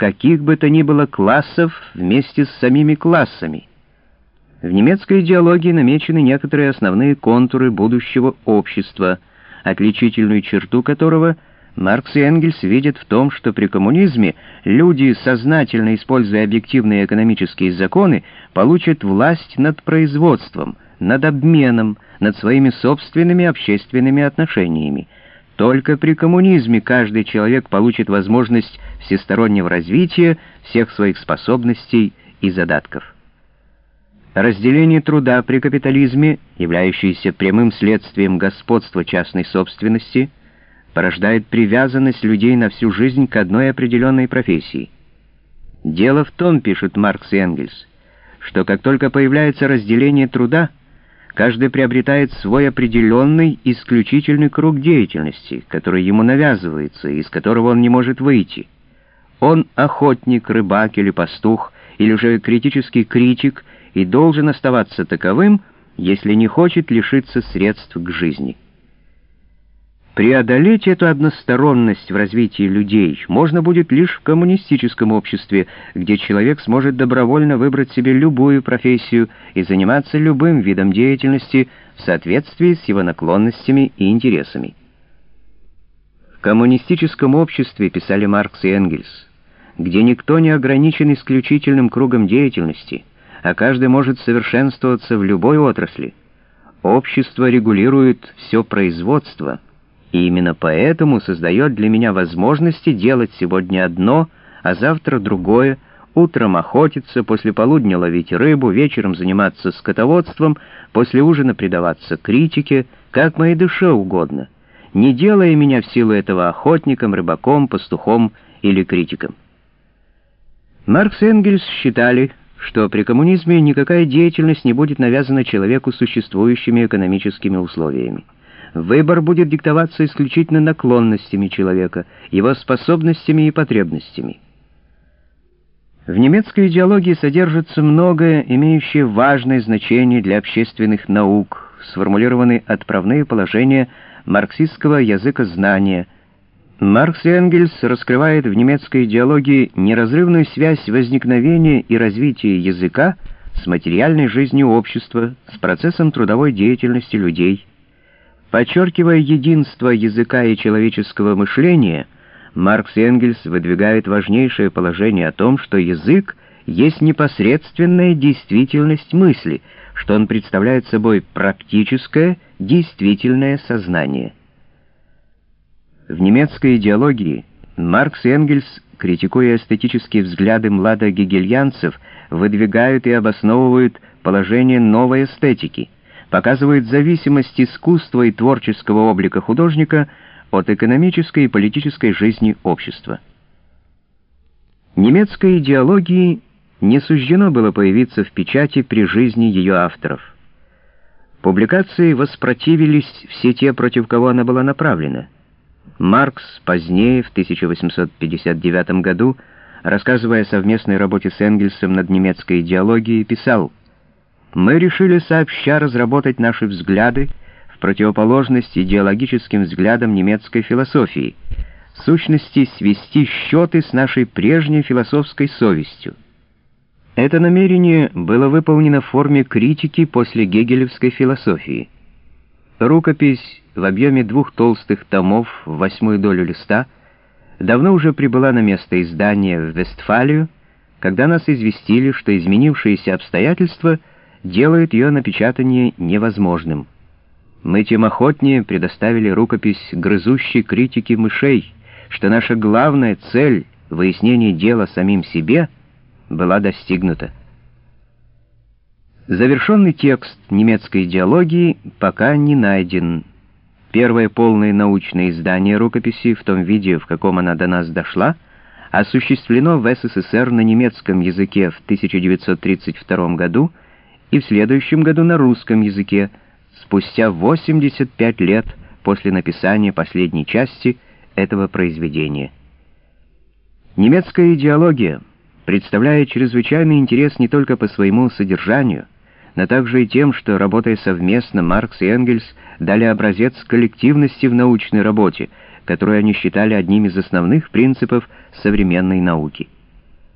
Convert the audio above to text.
каких бы то ни было классов вместе с самими классами. В немецкой идеологии намечены некоторые основные контуры будущего общества, отличительную черту которого Маркс и Энгельс видят в том, что при коммунизме люди, сознательно используя объективные экономические законы, получат власть над производством, над обменом, над своими собственными общественными отношениями. Только при коммунизме каждый человек получит возможность всестороннего развития всех своих способностей и задатков. Разделение труда при капитализме, являющееся прямым следствием господства частной собственности, порождает привязанность людей на всю жизнь к одной определенной профессии. Дело в том, пишут Маркс и Энгельс, что как только появляется разделение труда, Каждый приобретает свой определенный, исключительный круг деятельности, который ему навязывается, из которого он не может выйти. Он охотник, рыбак или пастух, или же критический критик, и должен оставаться таковым, если не хочет лишиться средств к жизни. Преодолеть эту односторонность в развитии людей можно будет лишь в коммунистическом обществе, где человек сможет добровольно выбрать себе любую профессию и заниматься любым видом деятельности в соответствии с его наклонностями и интересами. В коммунистическом обществе, писали Маркс и Энгельс, где никто не ограничен исключительным кругом деятельности, а каждый может совершенствоваться в любой отрасли, общество регулирует все производство – и именно поэтому создает для меня возможности делать сегодня одно, а завтра другое, утром охотиться, после полудня ловить рыбу, вечером заниматься скотоводством, после ужина предаваться критике, как моей душе угодно, не делая меня в силу этого охотником, рыбаком, пастухом или критиком. Маркс и Энгельс считали, что при коммунизме никакая деятельность не будет навязана человеку существующими экономическими условиями. Выбор будет диктоваться исключительно наклонностями человека, его способностями и потребностями. В немецкой идеологии содержится многое, имеющее важное значение для общественных наук, сформулированы отправные положения марксистского языка знания. Маркс и Энгельс раскрывают в немецкой идеологии неразрывную связь возникновения и развития языка с материальной жизнью общества, с процессом трудовой деятельности людей – Подчеркивая единство языка и человеческого мышления, Маркс и Энгельс выдвигают важнейшее положение о том, что язык есть непосредственная действительность мысли, что он представляет собой практическое, действительное сознание. В немецкой идеологии Маркс и Энгельс, критикуя эстетические взгляды младогегельянцев, выдвигают и обосновывают положение новой эстетики — показывает зависимость искусства и творческого облика художника от экономической и политической жизни общества. Немецкой идеологии не суждено было появиться в печати при жизни ее авторов. Публикации воспротивились все те, против кого она была направлена. Маркс позднее, в 1859 году, рассказывая о совместной работе с Энгельсом над немецкой идеологией, писал мы решили сообща разработать наши взгляды в противоположность идеологическим взглядам немецкой философии, в сущности свести счеты с нашей прежней философской совестью. Это намерение было выполнено в форме критики после гегелевской философии. Рукопись в объеме двух толстых томов в восьмую долю листа давно уже прибыла на место издания в Вестфалию, когда нас известили, что изменившиеся обстоятельства — делает ее напечатание невозможным. Мы тем охотнее предоставили рукопись грызущей критики мышей, что наша главная цель — выяснение дела самим себе — была достигнута. Завершенный текст немецкой идеологии пока не найден. Первое полное научное издание рукописи в том виде, в каком она до нас дошла, осуществлено в СССР на немецком языке в 1932 году — и в следующем году на русском языке, спустя 85 лет после написания последней части этого произведения. Немецкая идеология представляет чрезвычайный интерес не только по своему содержанию, но также и тем, что, работая совместно, Маркс и Энгельс дали образец коллективности в научной работе, которую они считали одним из основных принципов современной науки.